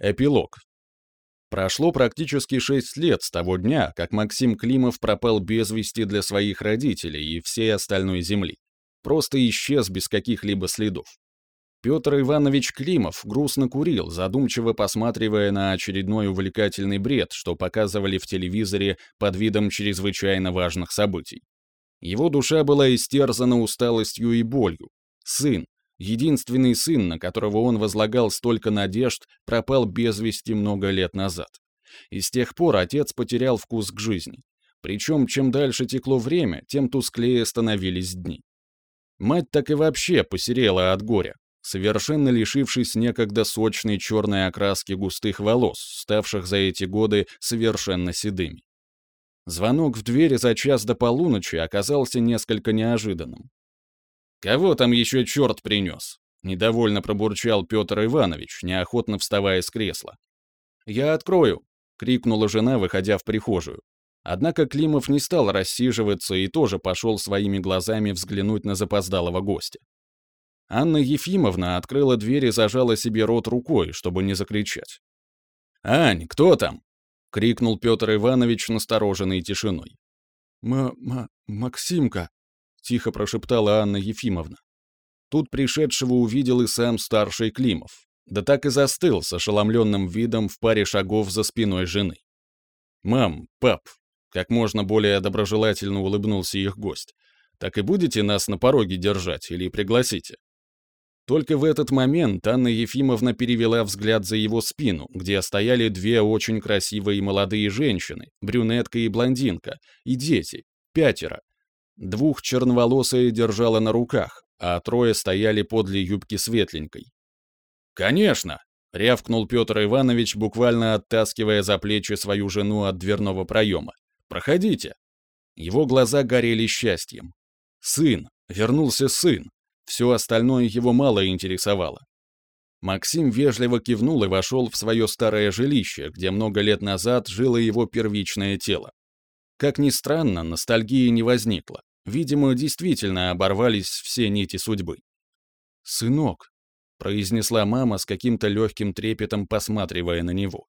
Эпилог. Прошло практически шесть лет с того дня, как Максим Климов пропал без вести для своих родителей и всей остальной земли. Просто исчез без каких-либо следов. Петр Иванович Климов грустно курил, задумчиво посматривая на очередной увлекательный бред, что показывали в телевизоре под видом чрезвычайно важных событий. Его душа была истерзана усталостью и болью. Сын, единственный сын, на которого он возлагал столько надежд, пропал без вести много лет назад. И с тех пор отец потерял вкус к жизни. Причем, чем дальше текло время, тем тусклее становились дни. Мать так и вообще посерела от горя, совершенно лишившись некогда сочной черной окраски густых волос, ставших за эти годы совершенно седыми. Звонок в дверь за час до полуночи оказался несколько неожиданным. «Кого там еще черт принес?» — недовольно пробурчал Петр Иванович, неохотно вставая с кресла. «Я открою!» — крикнула жена, выходя в прихожую. Однако Климов не стал рассиживаться и тоже пошел своими глазами взглянуть на запоздалого гостя. Анна Ефимовна открыла дверь и зажала себе рот рукой, чтобы не закричать. «Ань, кто там?» — крикнул Петр Иванович, настороженный тишиной. «М-м... Максимка», — тихо прошептала Анна Ефимовна. Тут пришедшего увидел и сам старший Климов, да так и застыл с ошеломленным видом в паре шагов за спиной жены. «Мам, пап», — как можно более доброжелательно улыбнулся их гость, «так и будете нас на пороге держать или пригласите?» Только в этот момент Анна Ефимовна перевела взгляд за его спину, где стояли две очень красивые молодые женщины, брюнетка и блондинка, и дети, пятеро. Двух черноволосая держала на руках, а трое стояли подле юбки светленькой. «Конечно!» — рявкнул Петр Иванович, буквально оттаскивая за плечи свою жену от дверного проема. «Проходите!» Его глаза горели счастьем. «Сын! Вернулся сын! Все остальное его мало интересовало. Максим вежливо кивнул и вошел в свое старое жилище, где много лет назад жило его первичное тело. Как ни странно, ностальгии не возникло. Видимо, действительно оборвались все нити судьбы. «Сынок», — произнесла мама с каким-то легким трепетом, посматривая на него.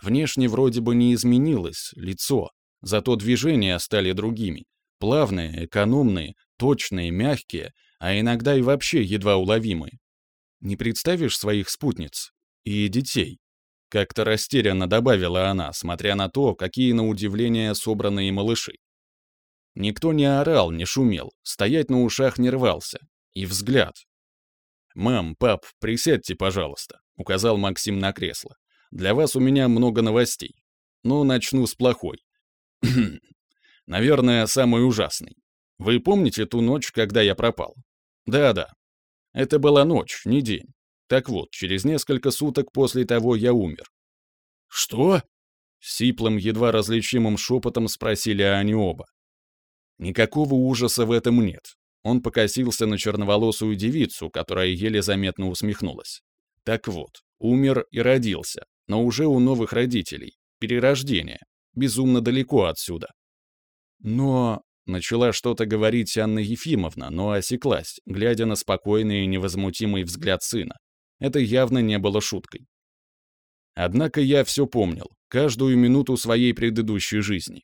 Внешне вроде бы не изменилось, лицо, зато движения стали другими. Плавные, экономные, точные, мягкие — а иногда и вообще едва уловимы. Не представишь своих спутниц и детей? Как-то растерянно добавила она, смотря на то, какие на удивление собранные малыши. Никто не орал, не шумел, стоять на ушах не рвался. И взгляд. «Мам, пап, присядьте, пожалуйста», — указал Максим на кресло. «Для вас у меня много новостей. Но начну с плохой. Наверное, самый ужасный. Вы помните ту ночь, когда я пропал? Да-да. Это была ночь, не день. Так вот, через несколько суток после того я умер. Что? Сиплым, едва различимым шепотом спросили они оба. Никакого ужаса в этом нет. Он покосился на черноволосую девицу, которая еле заметно усмехнулась. Так вот, умер и родился, но уже у новых родителей. Перерождение. Безумно далеко отсюда. Но Начала что-то говорить Анна Ефимовна, но осеклась, глядя на спокойный и невозмутимый взгляд сына. Это явно не было шуткой. Однако я все помнил, каждую минуту своей предыдущей жизни.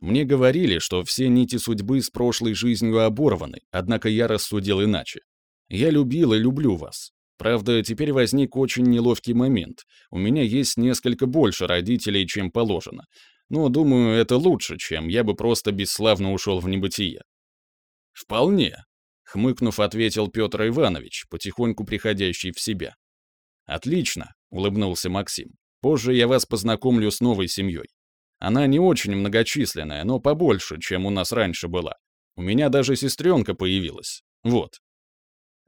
Мне говорили, что все нити судьбы с прошлой жизнью оборваны, однако я рассудил иначе. Я любил и люблю вас. Правда, теперь возник очень неловкий момент. У меня есть несколько больше родителей, чем положено, но, думаю, это лучше, чем я бы просто бесславно ушел в небытие. «Вполне», — хмыкнув, ответил Петр Иванович, потихоньку приходящий в себя. «Отлично», — улыбнулся Максим. «Позже я вас познакомлю с новой семьей. Она не очень многочисленная, но побольше, чем у нас раньше была. У меня даже сестренка появилась. Вот.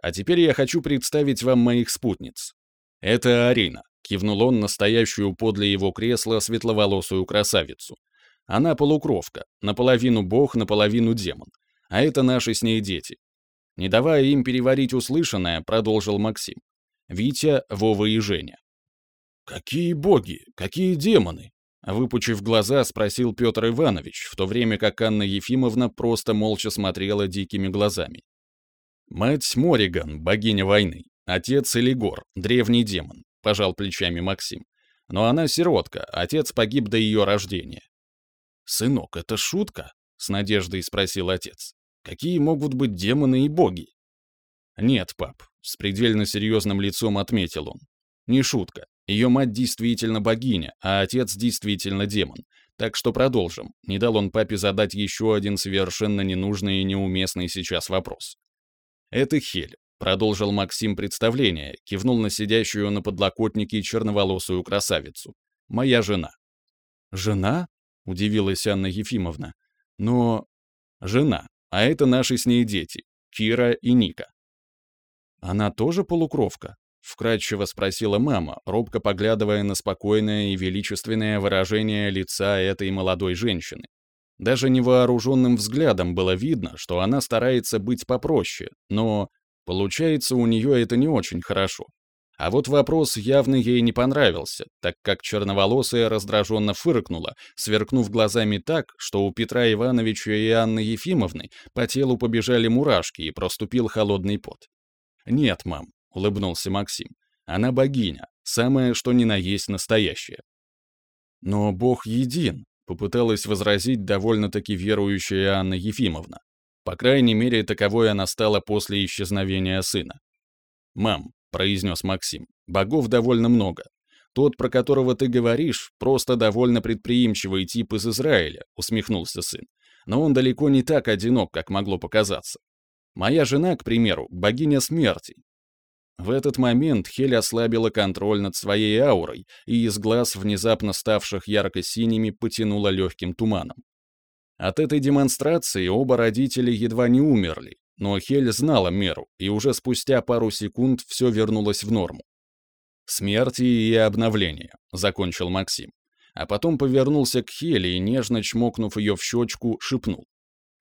А теперь я хочу представить вам моих спутниц. Это Арина, Кивнул он настоящую подле его кресла светловолосую красавицу. Она полукровка, наполовину бог, наполовину демон. А это наши с ней дети. Не давая им переварить услышанное, продолжил Максим. Витя, Вова и Женя. «Какие боги? Какие демоны?» Выпучив глаза, спросил Петр Иванович, в то время как Анна Ефимовна просто молча смотрела дикими глазами. Мать Мориган, богиня войны, отец Элигор, древний демон, пожал плечами Максим. Но она сиротка, отец погиб до ее рождения. «Сынок, это шутка?» — с надеждой спросил отец. «Какие могут быть демоны и боги?» «Нет, пап», — с предельно серьезным лицом отметил он. «Не шутка. Ее мать действительно богиня, а отец действительно демон. Так что продолжим. Не дал он папе задать еще один совершенно ненужный и неуместный сейчас вопрос. «Это Хель», — продолжил Максим представление, кивнул на сидящую на подлокотнике черноволосую красавицу. «Моя жена». «Жена?» — удивилась Анна Ефимовна. «Но...» «Жена. А это наши с ней дети. Кира и Ника». «Она тоже полукровка?» Вкратчиво спросила мама, робко поглядывая на спокойное и величественное выражение лица этой молодой женщины. Даже невооруженным взглядом было видно, что она старается быть попроще, но получается у нее это не очень хорошо. А вот вопрос явно ей не понравился, так как черноволосая раздраженно фыркнула, сверкнув глазами так, что у Петра Ивановича и Анны Ефимовны по телу побежали мурашки и проступил холодный пот. «Нет, мам, улыбнулся Максим. Она богиня, самое что ни на есть настоящее. Но Бог един, попыталась возразить довольно-таки верующая Анна Ефимовна. По крайней мере, таковой она стала после исчезновения сына. «Мам», — произнес Максим, — «богов довольно много. Тот, про которого ты говоришь, просто довольно предприимчивый тип из Израиля», — усмехнулся сын. «Но он далеко не так одинок, как могло показаться. Моя жена, к примеру, богиня смерти, в этот момент Хель ослабила контроль над своей аурой, и из глаз, внезапно ставших ярко-синими, потянула легким туманом. От этой демонстрации оба родителя едва не умерли, но Хель знала меру, и уже спустя пару секунд все вернулось в норму. «Смерти и обновление», — закончил Максим. А потом повернулся к Хеле и, нежно чмокнув ее в щечку, шепнул.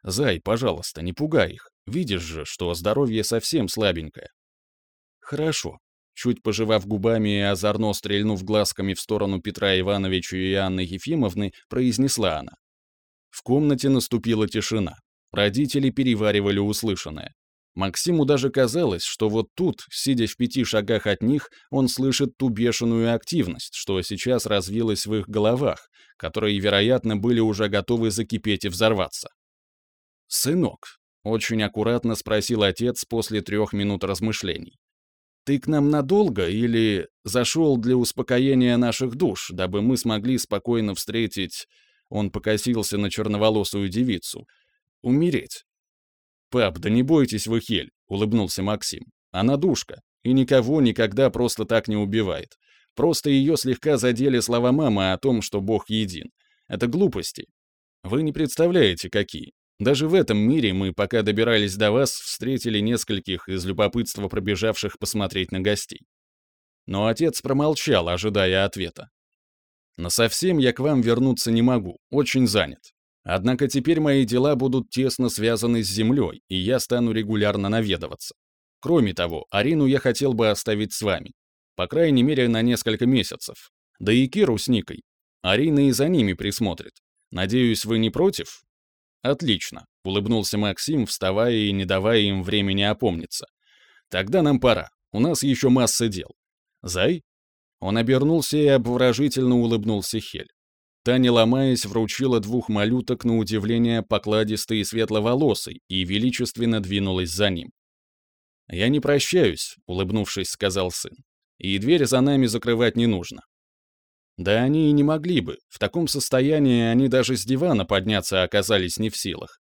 «Зай, пожалуйста, не пугай их. Видишь же, что здоровье совсем слабенькое. «Хорошо». Чуть пожевав губами и озорно стрельнув глазками в сторону Петра Ивановича и Анны Ефимовны, произнесла она. В комнате наступила тишина. Родители переваривали услышанное. Максиму даже казалось, что вот тут, сидя в пяти шагах от них, он слышит ту бешеную активность, что сейчас развилась в их головах, которые, вероятно, были уже готовы закипеть и взорваться. «Сынок», — очень аккуратно спросил отец после трех минут размышлений, ты к нам надолго или зашел для успокоения наших душ, дабы мы смогли спокойно встретить...» Он покосился на черноволосую девицу. «Умереть». «Пап, да не бойтесь вы, Хель», — улыбнулся Максим. «Она душка, и никого никогда просто так не убивает. Просто ее слегка задели слова мамы о том, что Бог един. Это глупости. Вы не представляете, какие. Даже в этом мире мы, пока добирались до вас, встретили нескольких из любопытства пробежавших посмотреть на гостей. Но отец промолчал, ожидая ответа. Но совсем я к вам вернуться не могу, очень занят. Однако теперь мои дела будут тесно связаны с землей, и я стану регулярно наведываться. Кроме того, Арину я хотел бы оставить с вами. По крайней мере, на несколько месяцев. Да и Киру с Никой. Арина и за ними присмотрит. Надеюсь, вы не против? «Отлично», — улыбнулся Максим, вставая и не давая им времени опомниться. «Тогда нам пора. У нас еще масса дел. Зай?» Он обернулся и обворожительно улыбнулся Хель. Та, не ломаясь, вручила двух малюток на удивление покладистой и светловолосой и величественно двинулась за ним. «Я не прощаюсь», — улыбнувшись, сказал сын. «И дверь за нами закрывать не нужно. Да они и не могли бы. В таком состоянии они даже с дивана подняться оказались не в силах.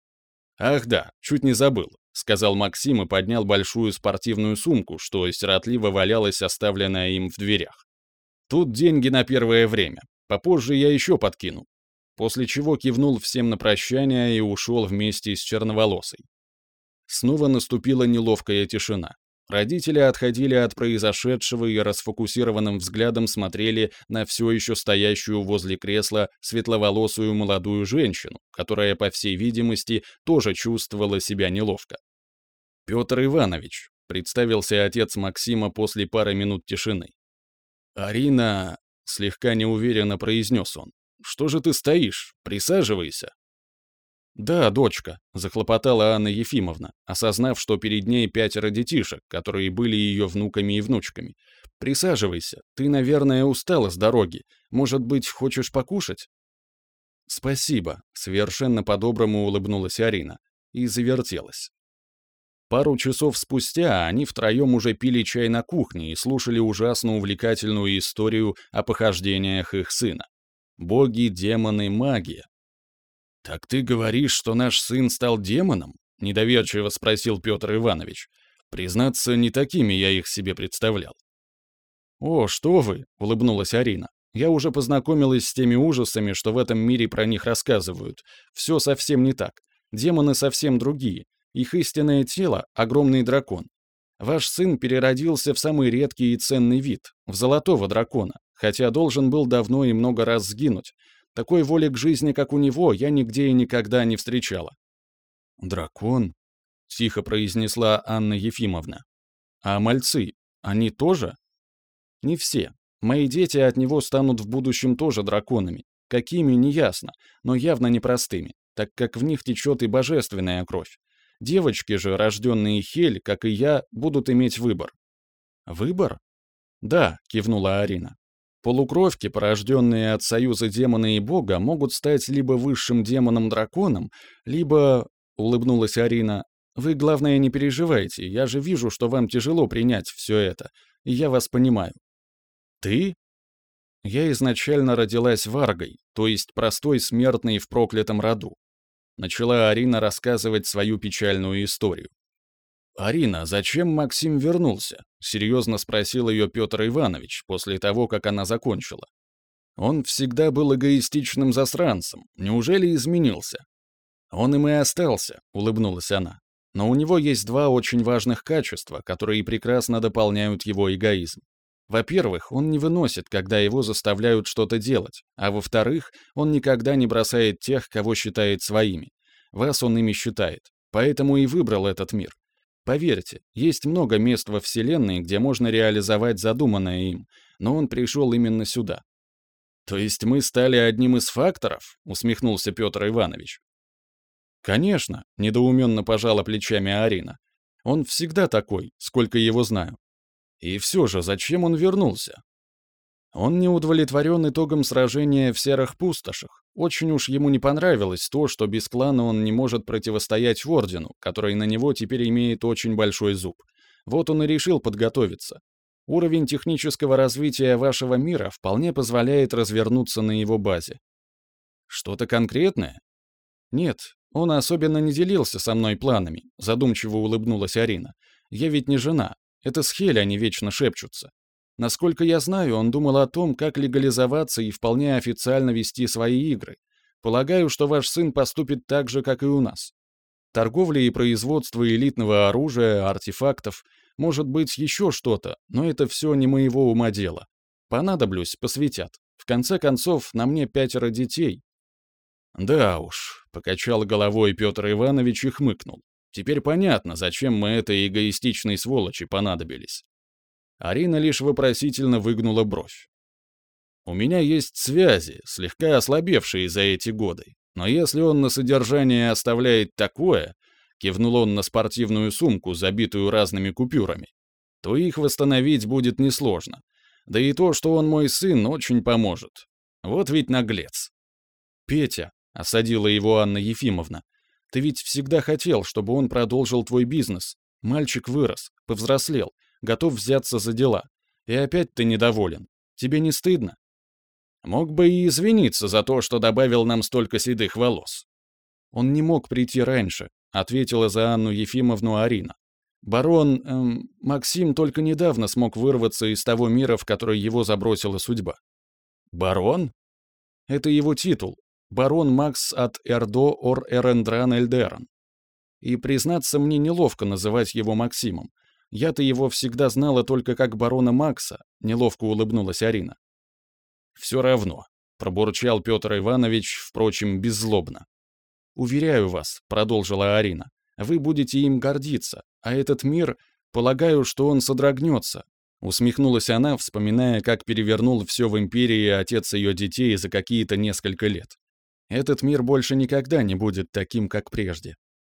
«Ах да, чуть не забыл», — сказал Максим и поднял большую спортивную сумку, что сиротливо валялась оставленная им в дверях. «Тут деньги на первое время. Попозже я еще подкину». После чего кивнул всем на прощание и ушел вместе с черноволосой. Снова наступила неловкая тишина. Родители отходили от произошедшего и расфокусированным взглядом смотрели на все еще стоящую возле кресла светловолосую молодую женщину, которая, по всей видимости, тоже чувствовала себя неловко. «Петр Иванович», — представился отец Максима после пары минут тишины. «Арина», — слегка неуверенно произнес он, — «что же ты стоишь? Присаживайся». «Да, дочка», — захлопотала Анна Ефимовна, осознав, что перед ней пятеро детишек, которые были ее внуками и внучками. «Присаживайся. Ты, наверное, устала с дороги. Может быть, хочешь покушать?» «Спасибо», — совершенно по-доброму улыбнулась Арина и завертелась. Пару часов спустя они втроем уже пили чай на кухне и слушали ужасно увлекательную историю о похождениях их сына. Боги, демоны, магия. «Так ты говоришь, что наш сын стал демоном?» — недоверчиво спросил Петр Иванович. «Признаться, не такими я их себе представлял». «О, что вы!» — улыбнулась Арина. «Я уже познакомилась с теми ужасами, что в этом мире про них рассказывают. Все совсем не так. Демоны совсем другие. Их истинное тело — огромный дракон. Ваш сын переродился в самый редкий и ценный вид, в золотого дракона, хотя должен был давно и много раз сгинуть. Такой воли к жизни, как у него, я нигде и никогда не встречала. «Дракон?» — тихо произнесла Анна Ефимовна. «А мальцы, они тоже?» «Не все. Мои дети от него станут в будущем тоже драконами. Какими, неясно, но явно непростыми, так как в них течет и божественная кровь. Девочки же, рожденные Хель, как и я, будут иметь выбор. Выбор? Да, кивнула Арина. Полукровки, порожденные от союза демона и бога, могут стать либо высшим демоном-драконом, либо, улыбнулась Арина, вы, главное, не переживайте, я же вижу, что вам тяжело принять все это, и я вас понимаю. Ты? Я изначально родилась варгой, то есть простой смертной в проклятом роду начала Арина рассказывать свою печальную историю. «Арина, зачем Максим вернулся?» — серьезно спросил ее Петр Иванович после того, как она закончила. «Он всегда был эгоистичным засранцем. Неужели изменился?» «Он им и остался», — улыбнулась она. «Но у него есть два очень важных качества, которые прекрасно дополняют его эгоизм. Во-первых, он не выносит, когда его заставляют что-то делать, а во-вторых, он никогда не бросает тех, кого считает своими. Вас он ими считает, поэтому и выбрал этот мир. Поверьте, есть много мест во Вселенной, где можно реализовать задуманное им, но он пришел именно сюда. «То есть мы стали одним из факторов?» — усмехнулся Петр Иванович. «Конечно», — недоуменно пожала плечами Арина. «Он всегда такой, сколько его знаю. И все же, зачем он вернулся? Он не удовлетворен итогом сражения в серых пустошах. Очень уж ему не понравилось то, что без клана он не может противостоять Ордену, который на него теперь имеет очень большой зуб. Вот он и решил подготовиться. Уровень технического развития вашего мира вполне позволяет развернуться на его базе. Что-то конкретное? Нет, он особенно не делился со мной планами, задумчиво улыбнулась Арина. Я ведь не жена, это с Хель они вечно шепчутся. Насколько я знаю, он думал о том, как легализоваться и вполне официально вести свои игры. Полагаю, что ваш сын поступит так же, как и у нас. Торговля и производство элитного оружия, артефактов, может быть, еще что-то, но это все не моего ума дело. Понадоблюсь, посвятят. В конце концов, на мне пятеро детей. Да уж, покачал головой Петр Иванович и хмыкнул. Теперь понятно, зачем мы этой эгоистичной сволочи понадобились. Арина лишь вопросительно выгнула бровь. У меня есть связи, слегка ослабевшие за эти годы, но если он на содержание оставляет такое, кивнул он на спортивную сумку, забитую разными купюрами, то их восстановить будет несложно. Да и то, что он мой сын, очень поможет. Вот ведь наглец. Петя, осадила его Анна Ефимовна, ты ведь всегда хотел, чтобы он продолжил твой бизнес. Мальчик вырос, повзрослел, готов взяться за дела. И опять ты недоволен. Тебе не стыдно? Мог бы и извиниться за то, что добавил нам столько седых волос. Он не мог прийти раньше, ответила за Анну Ефимовну Арина. Барон эм, Максим только недавно смог вырваться из того мира, в который его забросила судьба. Барон? Это его титул, барон Макс от Эрдо Ор Эрендран Эльдеран. И, признаться, мне неловко называть его Максимом. Я-то его всегда знала только как барона Макса, неловко улыбнулась Арина. Все равно, пробурчал Петр Иванович, впрочем, беззлобно. «Уверяю вас», — продолжила Арина, — «вы будете им гордиться, а этот мир, полагаю, что он содрогнется». Усмехнулась она, вспоминая, как перевернул все в империи отец ее детей за какие-то несколько лет. Этот мир больше никогда не будет таким, как прежде.